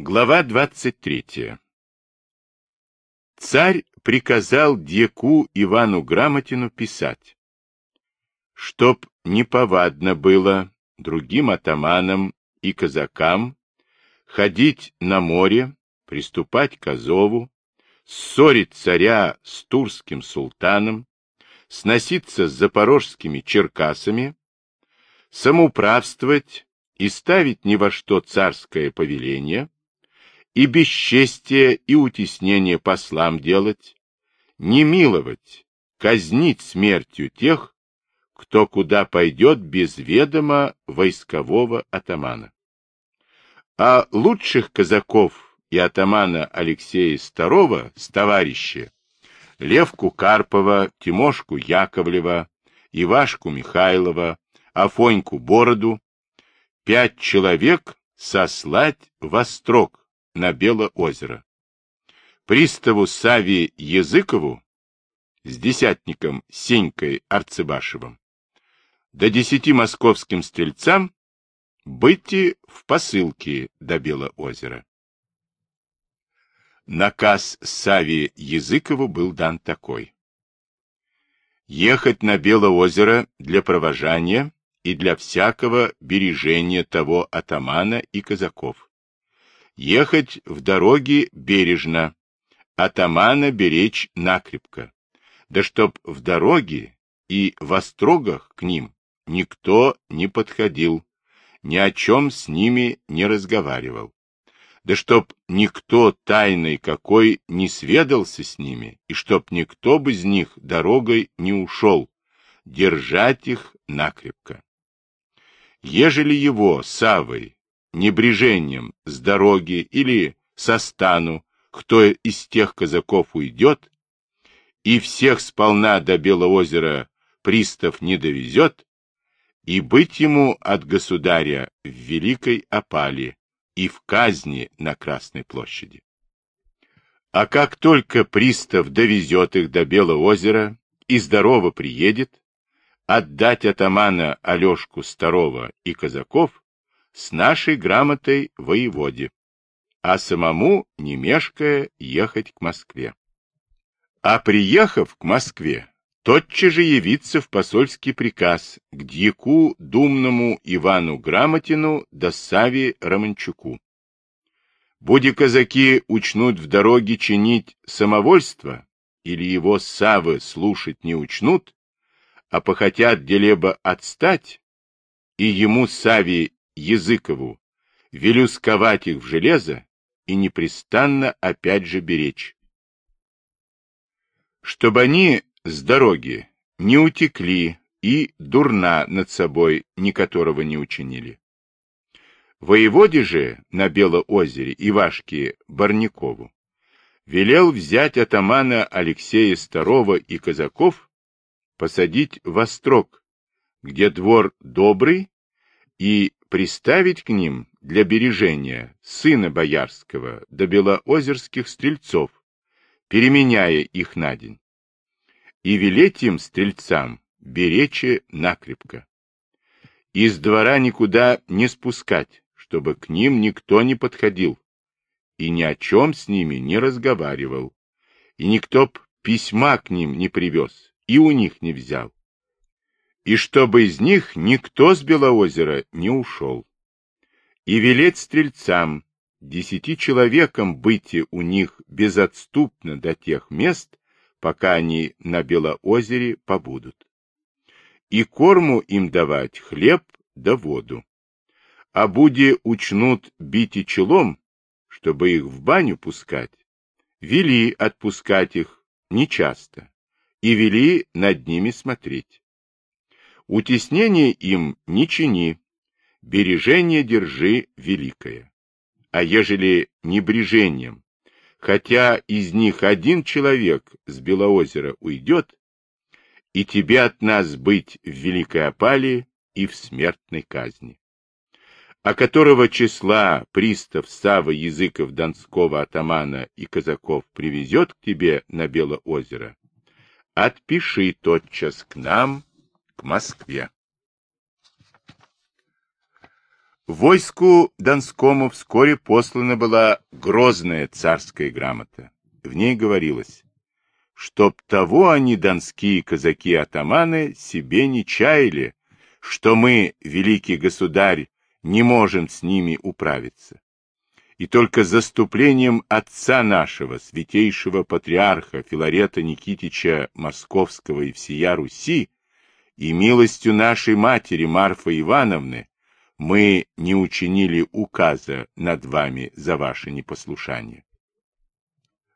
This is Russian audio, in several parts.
Глава 23. Царь приказал Дьяку Ивану Грамотину писать, чтоб неповадно было другим атаманам и казакам ходить на море, приступать к Азову, ссорить царя с турским султаном, сноситься с запорожскими черкасами, самоуправствовать и ставить ни во что царское повеление, и бесчестие и утеснение послам делать, не миловать, казнить смертью тех, кто куда пойдет без ведома войскового атамана. А лучших казаков и атамана Алексея II с товарища Левку Карпова, Тимошку Яковлева, Ивашку Михайлова, Афоньку Бороду, пять человек сослать во строк на Белоозеро. Приставу Сави Языкову с десятником Сенькой Арцебашевым до десяти московским стрельцам быть в посылке до Белоозера. Наказ Сави Языкову был дан такой. Ехать на Белоозеро для провожания и для всякого бережения того атамана и казаков Ехать в дороге бережно, атамана беречь накрепко, да чтоб в дороге и в острогах к ним никто не подходил, ни о чем с ними не разговаривал, да чтоб никто тайной какой не сведался с ними, и чтоб никто бы из них дорогой не ушел, держать их накрепко. Ежели его, Савой, небрежением с дороги или со стану, кто из тех казаков уйдет, и всех сполна до Белоозера пристав не довезет, и быть ему от государя в великой опале и в казни на Красной площади. А как только пристав довезет их до Белоозера и здорово приедет, отдать атамана Алешку Старого и казаков с нашей грамотой воеводе, а самому, не мешкая, ехать к Москве. А приехав к Москве, тотчас же явиться в посольский приказ к дьяку думному Ивану Грамотину да Саве Романчуку. Буди казаки учнут в дороге чинить самовольство, или его Савы слушать не учнут, а похотят делеба отстать, и ему Саве Языкову, велю сковать их в железо и непрестанно опять же беречь. Чтобы они с дороги не утекли и дурна над собой ни которого не учинили. Воеводе же на Белоозере Ивашке Барникову велел взять атамана Алексея Старого и казаков, посадить в Острог, где двор добрый и приставить к ним для бережения сына боярского до белоозерских стрельцов, переменяя их на день, и велеть им стрельцам беречи накрепко. Из двора никуда не спускать, чтобы к ним никто не подходил, и ни о чем с ними не разговаривал, и никто б письма к ним не привез, и у них не взял и чтобы из них никто с Белоозера не ушел. И велеть стрельцам, десяти человекам быть у них безотступно до тех мест, пока они на Белоозере побудут. И корму им давать хлеб да воду. А буди учнут бить и челом, чтобы их в баню пускать, вели отпускать их нечасто и вели над ними смотреть. Утеснение им не чини, бережение держи великое. А ежели небрежением, хотя из них один человек с Белоозера уйдет, и тебе от нас быть в великой опале и в смертной казни. А которого числа пристав Сава Языков Донского атамана и казаков привезет к тебе на Белоозеро, отпиши тотчас к нам к Москве. Войску Донскому вскоре послана была грозная царская грамота. В ней говорилось, чтоб того они, донские казаки-атаманы, себе не чаяли, что мы, великий государь, не можем с ними управиться. И только заступлением отца нашего, святейшего патриарха Филарета Никитича Московского и всея Руси, и милостью нашей матери Марфы Ивановны, мы не учинили указа над вами за ваше непослушание.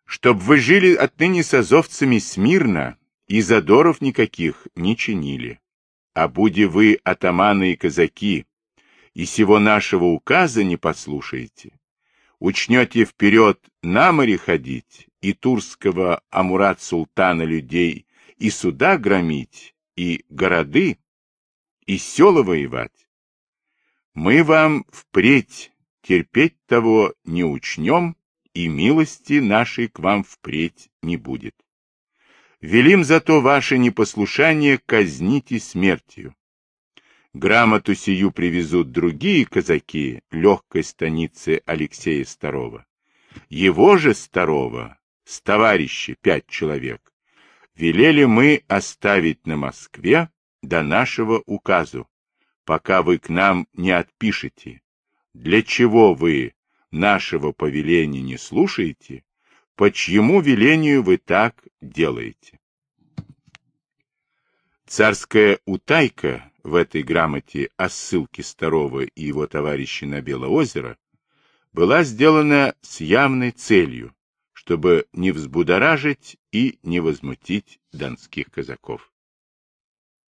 Чтоб вы жили отныне с азовцами смирно, и задоров никаких не чинили. А буди вы, атаманы и казаки, и сего нашего указа не послушаете, учнете вперед на море ходить, и турского Амурат-султана людей, и суда громить, и городы, и села воевать. Мы вам впредь терпеть того не учнем, и милости нашей к вам впредь не будет. Велим зато ваше непослушание казните смертью. Грамоту сию привезут другие казаки легкой станицы Алексея Старого. Его же Старого, с товарищи пять человек, велели мы оставить на Москве до нашего указу, пока вы к нам не отпишете. Для чего вы нашего повеления не слушаете, по чьему велению вы так делаете? Царская утайка в этой грамоте о ссылке Старого и его товарища на Белоозеро была сделана с явной целью, чтобы не взбудоражить и не возмутить донских казаков.